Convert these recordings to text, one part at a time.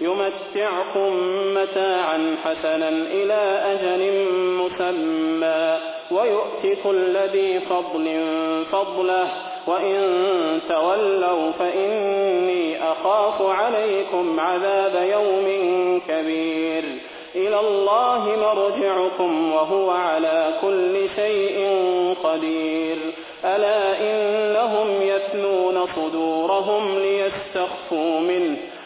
يمتعكم متاعا حسنا إلى أجل مسمى ويؤت كل ذي فضل فضله وإن تولوا فإني أخاف عليكم عذاب يوم كبير. إلى الله مرجعكم وهو على كل شيء قدير. ألا إنهم يثنون صدورهم ليستخفوا منه؟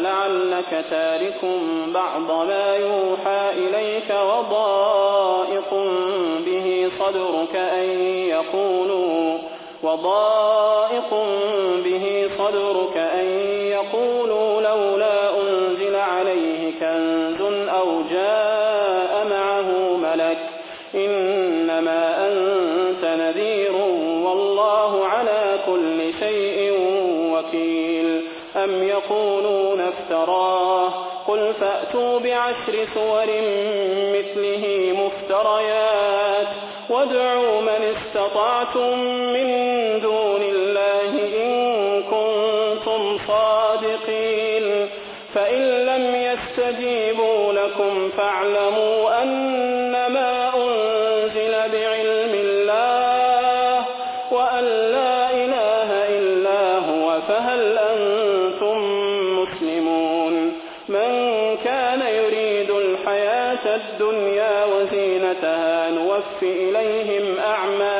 فلعلك تارك بعض ما يوحى إليك وضائق به صدرك أن يقولوا وضائق به صدرك أن يقولوا لولا استطعتم من دون الله إن كنتم صادقين. فإن لم يستجيبوا لكم فاعلموا أنما أنزل بعلم الله وأن لا إله إلا هو فهل أنتم مسلمون؟ من كان يريد الحياة الدنيا وزينتها نوف إليهم أعمالهم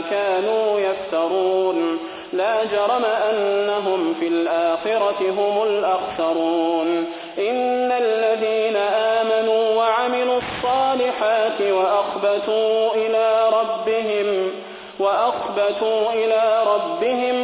كانوا يفترون. لا جرم أنهم في الآخرة هم الأخسرون. إن الذين آمنوا وعملوا الصالحات وأخبتوا إلى ربهم وأخبتوا إلى ربهم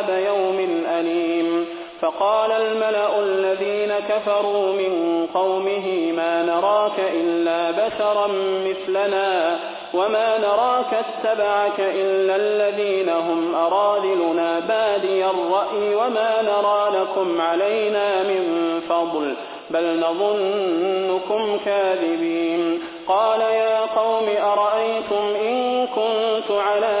فقال الملأ الذين كفروا من قومه ما نراك إلا بشرا مثلنا وما نراك اتبعك إلا الذين هم أرادلنا بادي الرأي وما نرى لكم علينا من فضل بل نظنكم كاذبين. قال يا قوم أرأيتم إن كنت على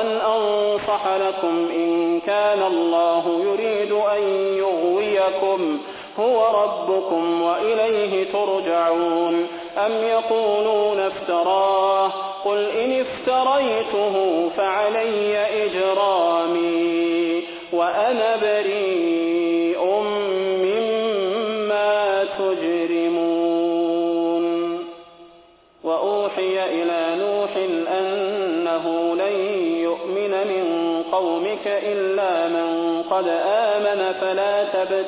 أن أنصح لكم إن كان الله يريد أن يغويكم. هو ربكم وإليه ترجعون. أم يقولون افتراه؟ قل إن افتريته فعلي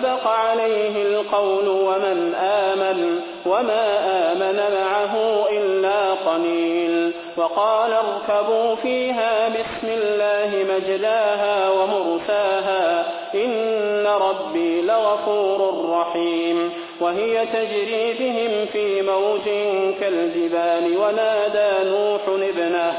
سبق عليه القول ومن آمن وما آمن معه إلا قليل. وقال اركبوا فيها بسم الله مجلاها ومرساها إن ربي لغفور رحيم. وهي تجري بهم في موج كالجبال ونادى نوح ابنه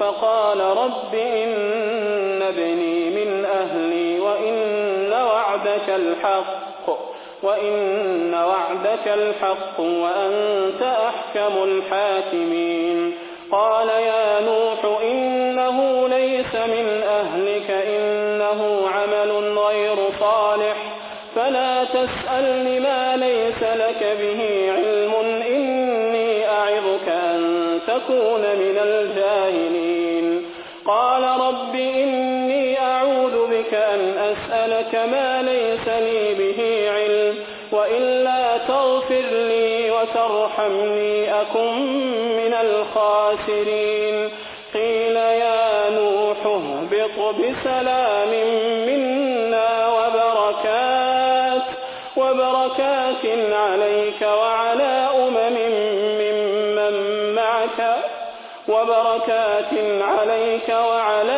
فقال رب إن ابني من أهلي وإن وعدك الحق وإن وعدك الحق وأنت أحكم الحاكمين. قال يا نوح إنه ليس من أهلك إنه عمل غير صالح فلا تسألني ما ليس لك به علم إني أعظك أن تكون من وترحمني أكن من الخاسرين. قيل يا نوح اهبط بسلام منا وبركات وبركات عليك وعلى أمم ممن معك وبركات عليك وعلى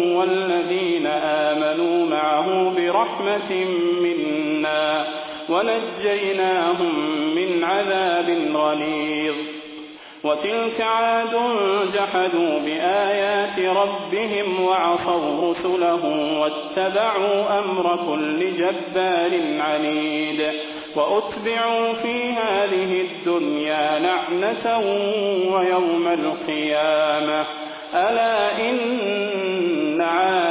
معه برحمة منا ونجيناهم من عذاب غليظ. وتلك عاد جحدوا بآيات ربهم وعصوا رسله واتبعوا أمر كل جبار عنيد. وأتبعوا في هذه الدنيا لعنة ويوم القيامة. ألا إن عادا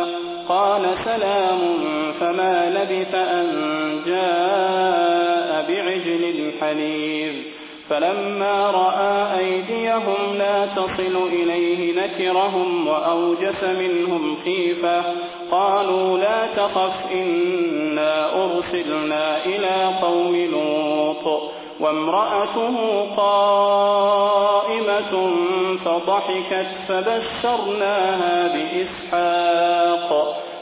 قال سلام فما لبث أن جاء بعجل حنيذ فلما رأى أيديهم لا تصل إليه نكرهم وأوجس منهم خيفة قالوا لا تخف إنا أرسلنا إلى قوم لوط. وامرأته قائمة فضحكت فبشرناها بإسحاق.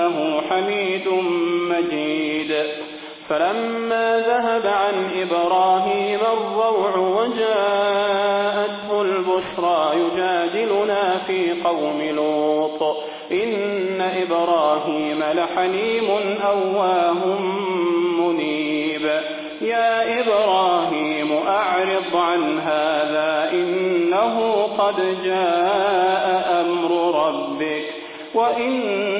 إنه حميد مجيد. فلما ذهب عن إبراهيم الروع وجاءته البشرى يجادلنا في قوم لوط. إن إبراهيم لحليم أواه منيب. يا إبراهيم أعرض عن هذا إنه قد جاء أمر ربك. وإنهم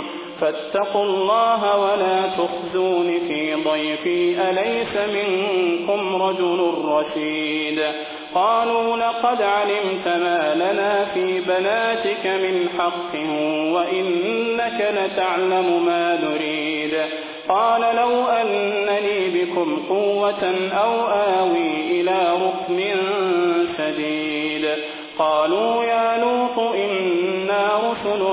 فاتقوا الله ولا تخزون في ضيفي أليس منكم رجل رشيد؟ قالوا لقد علمت ما لنا في بناتك من حق وإنك لتعلم ما نريد. قال لو أنني بكم قوة أو آوي إلى ركن شديد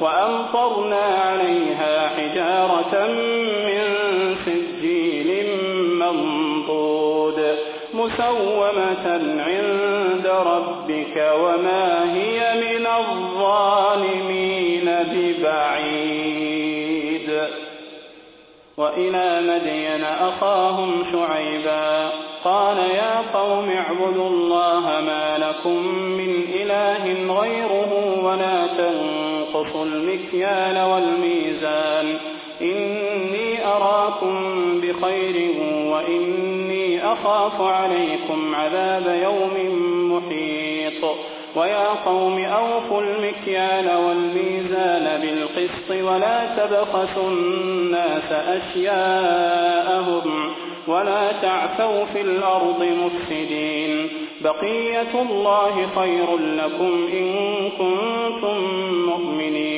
وأمطرنا عليها حجارة من سجيل منضود مسومة عند ربك وما هي من الظالمين ببعيد. وإلى مدين أخاهم شعيبا قال يا قوم اعبدوا الله ما لكم من إله غيره ولا تنقصوا المكيال والميزان. إني أراكم بخير وإني أخاف عليكم عذاب يوم محيط. ويا قوم أوفوا المكيال والميزان بالقسط ولا تبخسوا الناس أشياءهم ولا تعثوا في الأرض مفسدين. بقية الله خير لكم إن كنتم مؤمنين.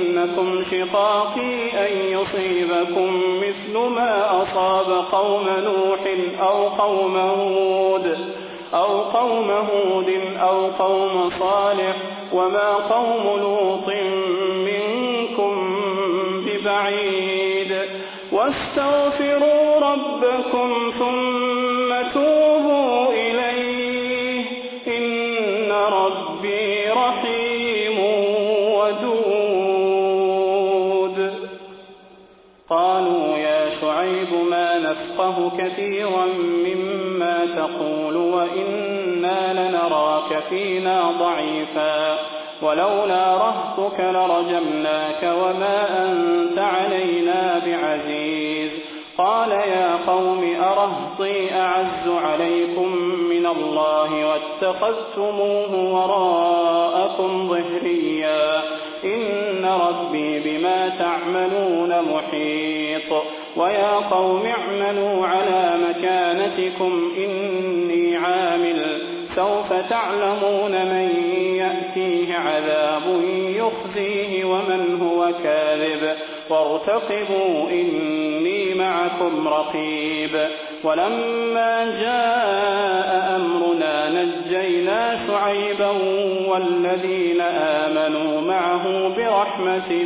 يجرمنكم شقاقي أن يصيبكم مثل ما أصاب قوم نوح أو قوم هود أو قوم هود أو قوم صالح وما قوم لوط منكم ببعيد واستغفروا ربكم ثم نفقه كثيرا مما تقول وإنا لنراك فينا ضعيفا ولولا رهطك لرجمناك وما أنت علينا بعزيز قال يا قوم أرهطي أعز عليكم من الله واتخذتموه وراءكم ظهريا إن ربي بما تعملون محيط ويا قوم اعملوا على مكانتكم إني عامل. سوف تعلمون من يأتيه عذاب يخزيه ومن هو كاذب. وارتقبوا إني معكم رقيب. ولما جاء أمرنا نجينا شعيبا والذين آمنوا معه برحمة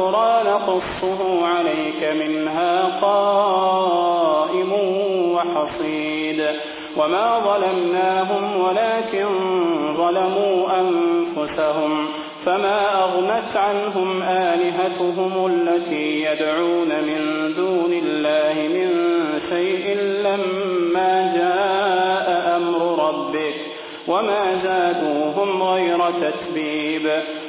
القرى نقصه عليك منها قائم وحصيد. وما ظلمناهم ولكن ظلموا أنفسهم. فما أغنت عنهم آلهتهم التي يدعون من دون الله من شيء لما جاء أمر ربك. وما زادوهم غير تتبيب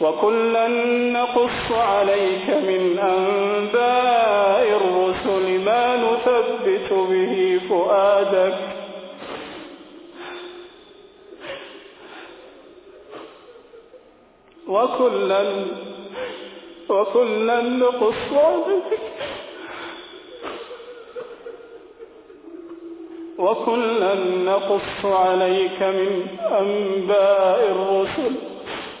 وكلا نقص عليك من أنباء الرسل ما نثبت به فؤادك وكلا وكلا نقص عليك وكلا نقص عليك من أنباء الرسل